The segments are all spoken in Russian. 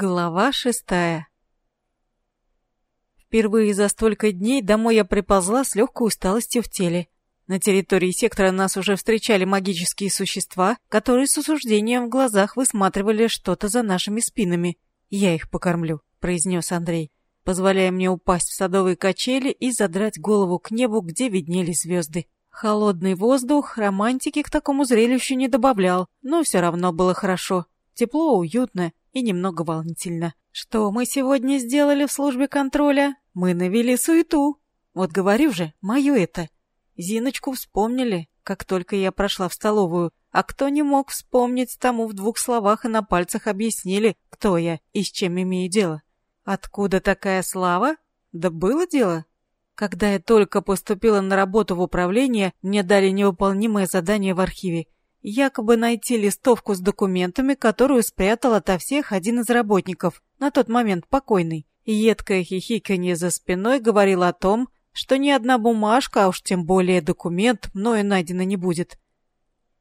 Глава шестая Впервые за столько дней домой я приползла с легкой усталостью в теле. На территории сектора нас уже встречали магические существа, которые с осуждением в глазах высматривали что-то за нашими спинами. «Я их покормлю», — произнес Андрей, позволяя мне упасть в садовые качели и задрать голову к небу, где виднелись звезды. Холодный воздух романтики к такому зрелищу не добавлял, но все равно было хорошо. Тепло, уютно и немного волнительно. Что мы сегодня сделали в службе контроля? Мы навели суету. Вот говорю же, мое это. Зиночку вспомнили, как только я прошла в столовую, а кто не мог вспомнить, тому в двух словах и на пальцах объяснили, кто я и с чем имею дело. Откуда такая слава? Да было дело. Когда я только поступила на работу в управление, мне дали невыполнимое задание в архиве — якобы найти листовку с документами, которую спрятал ото всех один из работников, на тот момент покойный. едкое хихиканье за спиной говорило о том, что ни одна бумажка, а уж тем более документ, мною найдена не будет.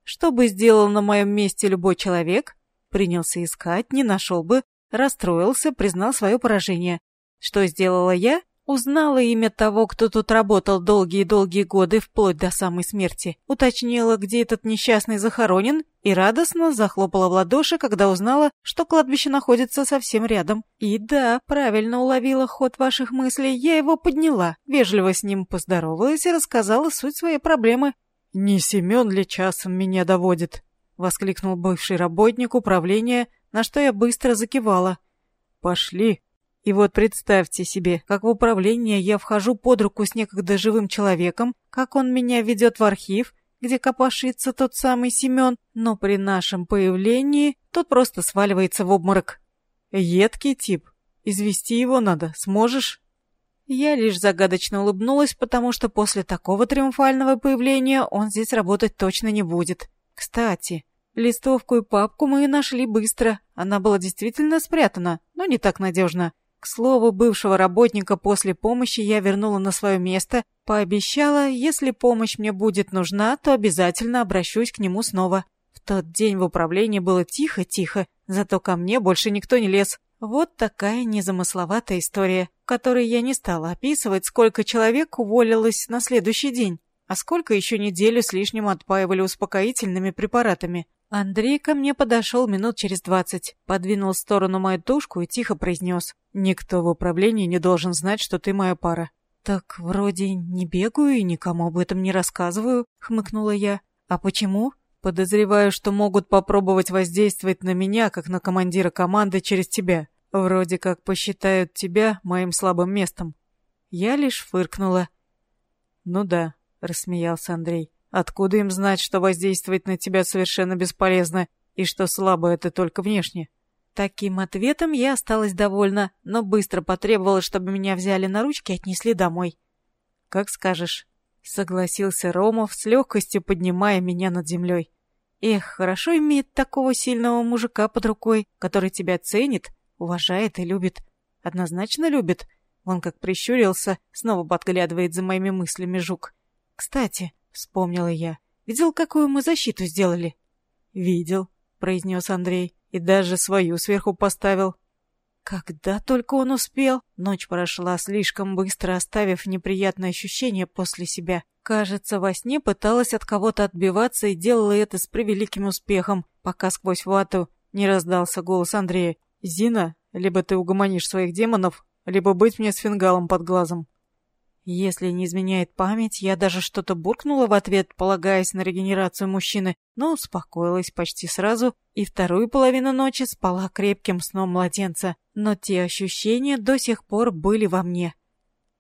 Что бы сделал на моем месте любой человек? Принялся искать, не нашел бы, расстроился, признал свое поражение. Что сделала я? Узнала имя того, кто тут работал долгие-долгие годы, вплоть до самой смерти. Уточнила, где этот несчастный захоронен, и радостно захлопала в ладоши, когда узнала, что кладбище находится совсем рядом. И да, правильно уловила ход ваших мыслей, я его подняла, вежливо с ним поздоровалась и рассказала суть своей проблемы. «Не Семен ли часом меня доводит?» — воскликнул бывший работник управления, на что я быстро закивала. «Пошли, и вот представьте себе, как в управление я вхожу под руку с некогда живым человеком, как он меня ведет в архив, где копошится тот самый Семен, но при нашем появлении тот просто сваливается в обморок. Едкий тип. Извести его надо. Сможешь? Я лишь загадочно улыбнулась, потому что после такого триумфального появления он здесь работать точно не будет. Кстати, листовку и папку мы нашли быстро. Она была действительно спрятана, но не так надежно. К слову, бывшего работника после помощи я вернула на свое место, пообещала, если помощь мне будет нужна, то обязательно обращусь к нему снова. В тот день в управлении было тихо-тихо, зато ко мне больше никто не лез. Вот такая незамысловатая история, которой я не стала описывать, сколько человек уволилось на следующий день, а сколько еще неделю с лишним отпаивали успокоительными препаратами. Андрей ко мне подошел минут через двадцать, подвинул в сторону мою тушку и тихо произнес. «Никто в управлении не должен знать, что ты моя пара». «Так вроде не бегаю и никому об этом не рассказываю», — хмыкнула я. «А почему?» «Подозреваю, что могут попробовать воздействовать на меня, как на командира команды, через тебя. Вроде как посчитают тебя моим слабым местом». Я лишь фыркнула. «Ну да», — рассмеялся Андрей. Откуда им знать, что воздействовать на тебя совершенно бесполезно и что слабо это только внешне? Таким ответом я осталась довольна, но быстро потребовала, чтобы меня взяли на ручки и отнесли домой. «Как скажешь», — согласился Ромов, с легкостью поднимая меня над землей. «Эх, хорошо иметь такого сильного мужика под рукой, который тебя ценит, уважает и любит. Однозначно любит». Он как прищурился, снова подглядывает за моими мыслями жук. «Кстати, вспомнила я. «Видел, какую мы защиту сделали?» «Видел», — произнес Андрей, — «и даже свою сверху поставил». Когда только он успел, ночь прошла слишком быстро, оставив неприятное ощущение после себя. Кажется, во сне пыталась от кого-то отбиваться и делала это с превеликим успехом, пока сквозь вату не раздался голос Андрея. «Зина, либо ты угомонишь своих демонов, либо быть мне с фингалом под глазом». Если не изменяет память, я даже что-то буркнула в ответ, полагаясь на регенерацию мужчины, но успокоилась почти сразу и вторую половину ночи спала крепким сном младенца. Но те ощущения до сих пор были во мне.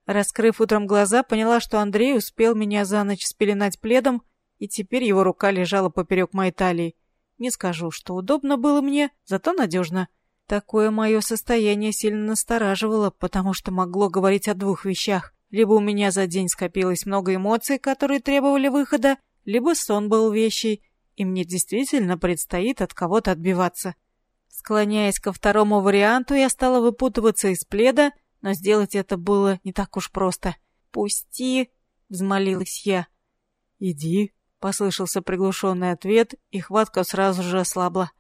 Раскрыв утром глаза, поняла, что Андрей успел меня за ночь спеленать пледом, и теперь его рука лежала поперек моей талии. Не скажу, что удобно было мне, зато надежно. Такое мое состояние сильно настораживало, потому что могло говорить о двух вещах. Либо у меня за день скопилось много эмоций, которые требовали выхода, либо сон был вещий, и мне действительно предстоит от кого-то отбиваться. Склоняясь ко второму варианту, я стала выпутываться из пледа, но сделать это было не так уж просто. «Пусти!» — взмолилась я. «Иди!» — послышался приглушенный ответ, и хватка сразу же ослабла.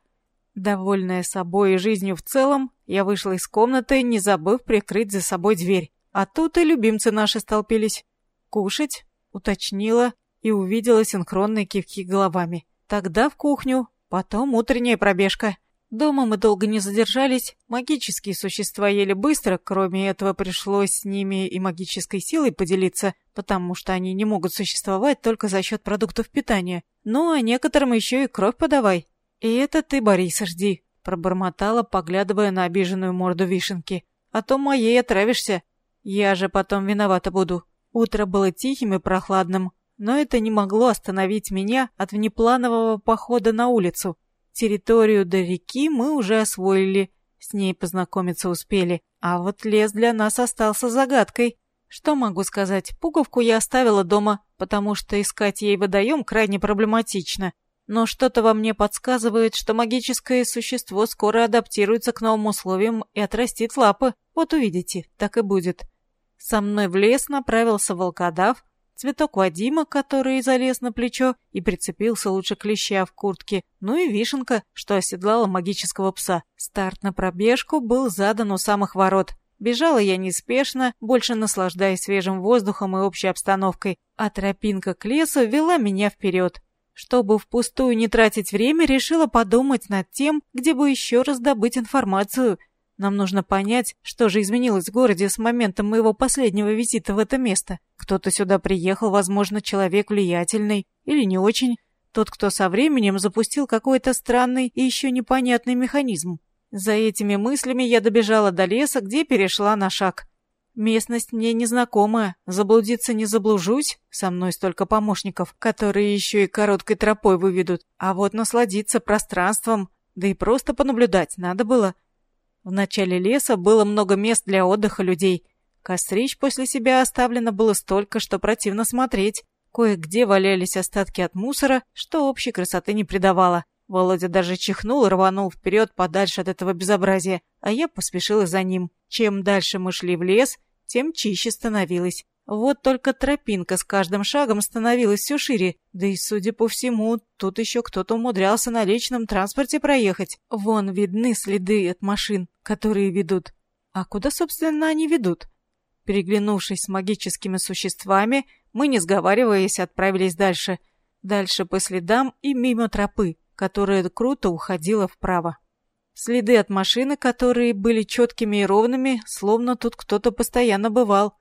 Довольная собой и жизнью в целом, Я вышла из комнаты, не забыв прикрыть за собой дверь. А тут и любимцы наши столпились. «Кушать?» — уточнила и увидела синхронные кивки головами. Тогда в кухню, потом утренняя пробежка. Дома мы долго не задержались, магические существа ели быстро, кроме этого пришлось с ними и магической силой поделиться, потому что они не могут существовать только за счет продуктов питания. Ну, а некоторым еще и кровь подавай. И это ты, Бориса, жди, пробормотала, поглядывая на обиженную морду вишенки. А то моей отравишься. Я же потом виновата буду. Утро было тихим и прохладным, но это не могло остановить меня от внепланового похода на улицу. Территорию до реки мы уже освоили, с ней познакомиться успели, а вот лес для нас остался загадкой. Что могу сказать, пуговку я оставила дома, потому что искать ей водоем крайне проблематично. Но что-то во мне подсказывает, что магическое существо скоро адаптируется к новым условиям и отрастит лапы. Вот увидите, так и будет. Со мной в лес направился волкодав, цветок Вадима, который залез на плечо и прицепился лучше клеща в куртке, ну и вишенка, что оседлала магического пса. Старт на пробежку был задан у самых ворот. Бежала я неспешно, больше наслаждаясь свежим воздухом и общей обстановкой, а тропинка к лесу вела меня вперед. Чтобы впустую не тратить время, решила подумать над тем, где бы еще раз добыть информацию – нам нужно понять, что же изменилось в городе с момента моего последнего визита в это место. Кто-то сюда приехал, возможно, человек влиятельный или не очень. Тот, кто со временем запустил какой-то странный и еще непонятный механизм. За этими мыслями я добежала до леса, где перешла на шаг. Местность мне незнакомая, заблудиться не заблужусь, со мной столько помощников, которые еще и короткой тропой выведут. А вот насладиться пространством, да и просто понаблюдать надо было – в начале леса было много мест для отдыха людей. Кострищ после себя оставлено было столько, что противно смотреть. Кое-где валялись остатки от мусора, что общей красоты не придавало. Володя даже чихнул и рванул вперед подальше от этого безобразия, а я поспешила за ним. Чем дальше мы шли в лес, тем чище становилось. Вот только тропинка с каждым шагом становилась все шире, да и, судя по всему, тут еще кто-то умудрялся на личном транспорте проехать. Вон видны следы от машин, которые ведут. А куда, собственно, они ведут? Переглянувшись с магическими существами, мы, не сговариваясь, отправились дальше. Дальше по следам и мимо тропы, которая круто уходила вправо. Следы от машины, которые были четкими и ровными, словно тут кто-то постоянно бывал.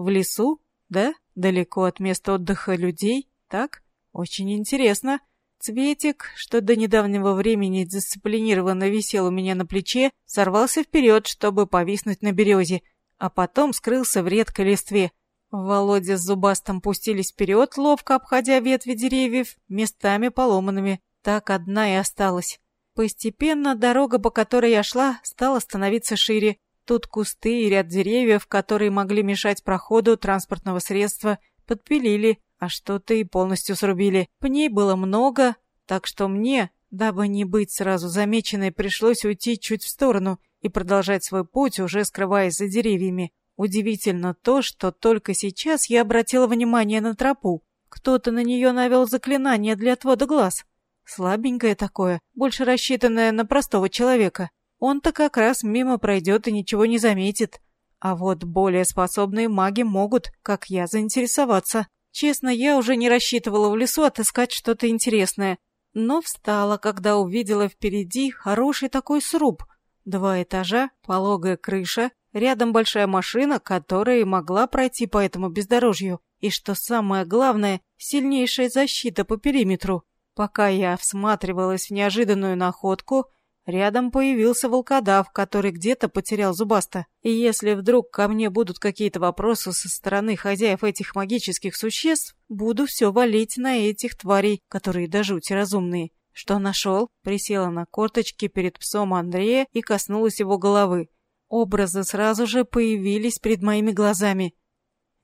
В лесу? Да? Далеко от места отдыха людей? Так? Очень интересно. Цветик, что до недавнего времени дисциплинированно висел у меня на плече, сорвался вперед, чтобы повиснуть на березе, а потом скрылся в редкой листве. Володя с Зубастом пустились вперед, ловко обходя ветви деревьев, местами поломанными. Так одна и осталась. Постепенно дорога, по которой я шла, стала становиться шире. Тут кусты и ряд деревьев, которые могли мешать проходу транспортного средства, подпилили, а что-то и полностью срубили. Пней было много, так что мне, дабы не быть сразу замеченной, пришлось уйти чуть в сторону и продолжать свой путь, уже скрываясь за деревьями. Удивительно то, что только сейчас я обратила внимание на тропу. Кто-то на нее навел заклинание для отвода глаз. Слабенькое такое, больше рассчитанное на простого человека. Он-то как раз мимо пройдет и ничего не заметит. А вот более способные маги могут, как я, заинтересоваться. Честно, я уже не рассчитывала в лесу отыскать что-то интересное. Но встала, когда увидела впереди хороший такой сруб. Два этажа, пологая крыша, рядом большая машина, которая могла пройти по этому бездорожью. И что самое главное, сильнейшая защита по периметру. Пока я всматривалась в неожиданную находку, Рядом появился волкодав, который где-то потерял зубаста. И если вдруг ко мне будут какие-то вопросы со стороны хозяев этих магических существ, буду все валить на этих тварей, которые до жути разумные. Что нашел? Присела на корточки перед псом Андрея и коснулась его головы. Образы сразу же появились перед моими глазами.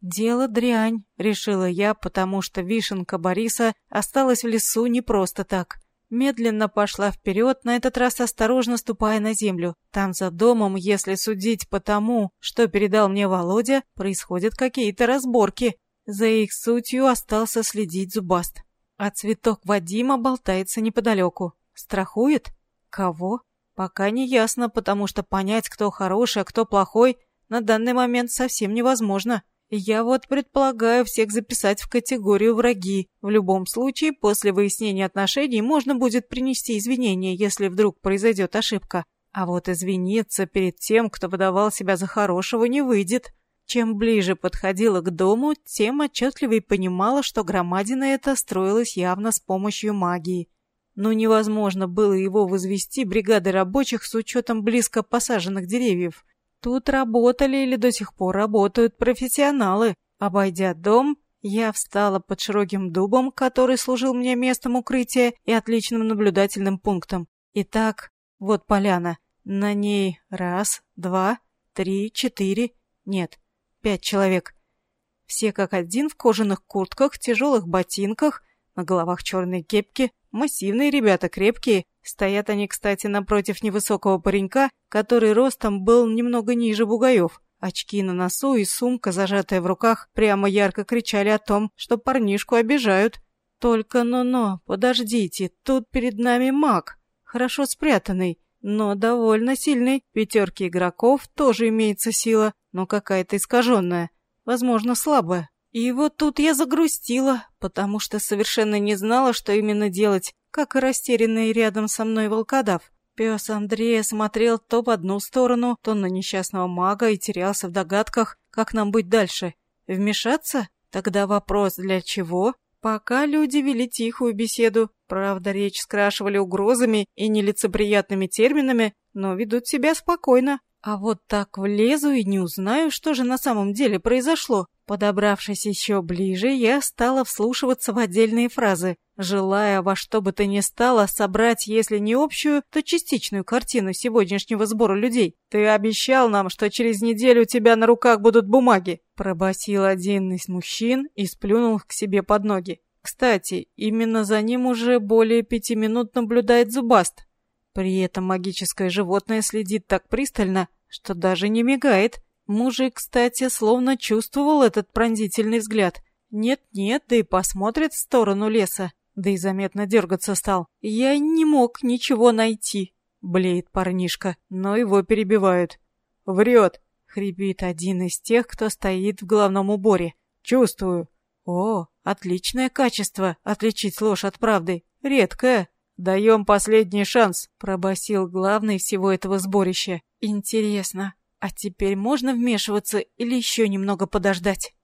«Дело дрянь», — решила я, потому что вишенка Бориса осталась в лесу не просто так. Медленно пошла вперед, на этот раз осторожно ступая на землю. Там за домом, если судить по тому, что передал мне Володя, происходят какие-то разборки. За их сутью остался следить зубаст. А цветок Вадима болтается неподалеку. Страхует? Кого? Пока не ясно, потому что понять, кто хороший, а кто плохой, на данный момент совсем невозможно. Я вот предполагаю всех записать в категорию враги. В любом случае, после выяснения отношений можно будет принести извинения, если вдруг произойдет ошибка. А вот извиниться перед тем, кто выдавал себя за хорошего, не выйдет. Чем ближе подходила к дому, тем отчетливее понимала, что громадина эта строилась явно с помощью магии. Но невозможно было его возвести бригадой рабочих с учетом близко посаженных деревьев. Тут работали или до сих пор работают профессионалы. Обойдя дом, я встала под широким дубом, который служил мне местом укрытия и отличным наблюдательным пунктом. Итак, вот поляна. На ней раз, два, три, четыре, нет, пять человек. Все как один в кожаных куртках, тяжелых ботинках, на головах черные кепки, массивные ребята, крепкие. Стоят они, кстати, напротив невысокого паренька, который ростом был немного ниже бугаев. Очки на носу и сумка, зажатая в руках, прямо ярко кричали о том, что парнишку обижают. Только но-но, подождите, тут перед нами маг, хорошо спрятанный, но довольно сильный. Пятерки игроков тоже имеется сила, но какая-то искаженная, возможно, слабая. И вот тут я загрустила, потому что совершенно не знала, что именно делать, как и растерянный рядом со мной волкодав. Пес Андрея смотрел то в одну сторону, то на несчастного мага и терялся в догадках, как нам быть дальше. Вмешаться? Тогда вопрос для чего? Пока люди вели тихую беседу, правда, речь скрашивали угрозами и нелицеприятными терминами, но ведут себя спокойно. А вот так влезу и не узнаю, что же на самом деле произошло. Подобравшись еще ближе, я стала вслушиваться в отдельные фразы, желая во что бы то ни стало собрать, если не общую, то частичную картину сегодняшнего сбора людей. «Ты обещал нам, что через неделю у тебя на руках будут бумаги», пробасил один из мужчин и сплюнул к себе под ноги. Кстати, именно за ним уже более пяти минут наблюдает Зубаст. При этом магическое животное следит так пристально, что даже не мигает. Мужик, кстати, словно чувствовал этот пронзительный взгляд. Нет-нет, да и посмотрит в сторону леса, да и заметно дергаться стал. Я не мог ничего найти, блеет парнишка, но его перебивают. Врет, хрипит один из тех, кто стоит в головном уборе. Чувствую. О, отличное качество, отличить ложь от правды. Редкое. Даем последний шанс, пробасил главный всего этого сборища. Интересно, а теперь можно вмешиваться или еще немного подождать?